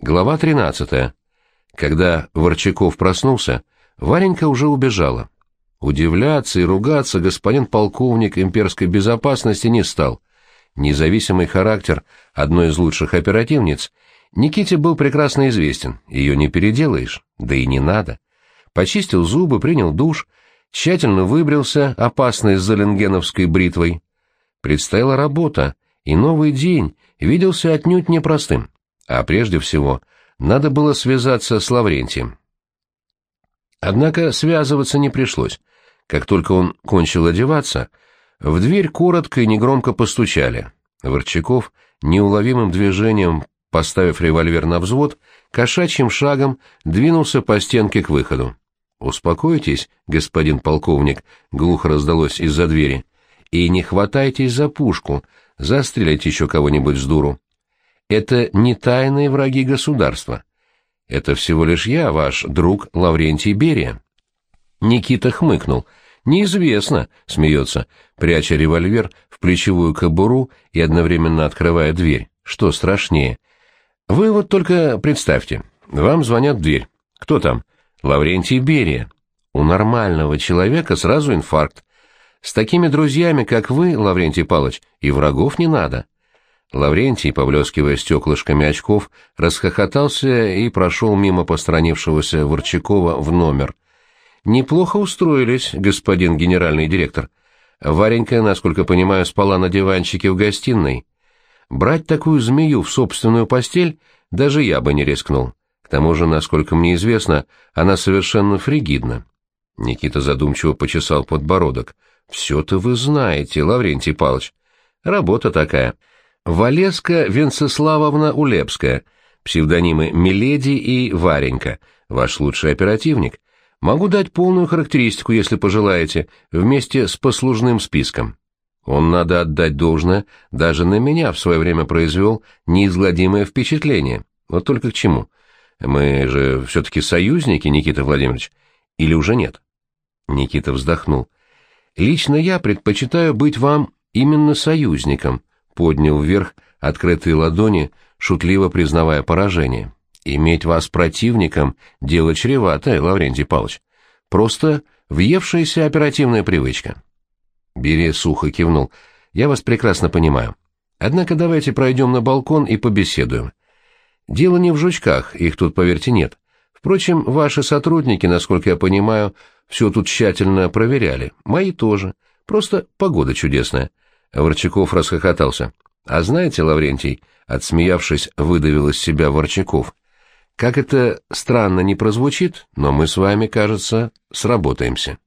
Глава 13. Когда Ворчаков проснулся, Варенька уже убежала. Удивляться и ругаться господин полковник имперской безопасности не стал. Независимый характер одной из лучших оперативниц Никите был прекрасно известен, ее не переделаешь, да и не надо. Почистил зубы, принял душ, тщательно выбрился опасной золенгеновской бритвой. Предстояла работа, и новый день виделся отнюдь непростым а прежде всего надо было связаться с Лаврентием. Однако связываться не пришлось. Как только он кончил одеваться, в дверь коротко и негромко постучали. Ворчаков, неуловимым движением поставив револьвер на взвод, кошачьим шагом двинулся по стенке к выходу. «Успокойтесь, господин полковник», — глухо раздалось из-за двери, — «и не хватайтесь за пушку, застреляйте еще кого-нибудь с дуру это не тайные враги государства. Это всего лишь я, ваш друг Лаврентий Берия. Никита хмыкнул. Неизвестно, смеется, пряча револьвер в плечевую кобуру и одновременно открывая дверь. Что страшнее? Вы вот только представьте, вам звонят в дверь. Кто там? Лаврентий Берия. У нормального человека сразу инфаркт. С такими друзьями, как вы, Лаврентий Палыч, и врагов не надо. Лаврентий, поблескивая стеклышками очков, расхохотался и прошел мимо постранившегося Ворчакова в номер. «Неплохо устроились, господин генеральный директор. Варенька, насколько понимаю, спала на диванчике в гостиной. Брать такую змею в собственную постель даже я бы не рискнул. К тому же, насколько мне известно, она совершенно фригидна». Никита задумчиво почесал подбородок. «Все-то вы знаете, Лаврентий Павлович. Работа такая». Валеска Венцеславовна Улепская, псевдонимы Миледи и Варенька, ваш лучший оперативник. Могу дать полную характеристику, если пожелаете, вместе с послужным списком. Он, надо отдать должное, даже на меня в свое время произвел неизгладимое впечатление. Вот только к чему? Мы же все-таки союзники, Никита Владимирович. Или уже нет? Никита вздохнул. Лично я предпочитаю быть вам именно союзником, поднял вверх открытые ладони, шутливо признавая поражение. «Иметь вас противником — дело чреватое, Лаврентий Павлович. Просто въевшаяся оперативная привычка». Берия сухо кивнул. «Я вас прекрасно понимаю. Однако давайте пройдем на балкон и побеседуем. Дело не в жучках, их тут, поверьте, нет. Впрочем, ваши сотрудники, насколько я понимаю, все тут тщательно проверяли. Мои тоже. Просто погода чудесная. Ворчаков расхохотался. «А знаете, Лаврентий, — отсмеявшись, выдавил из себя Ворчаков, — как это странно не прозвучит, но мы с вами, кажется, сработаемся».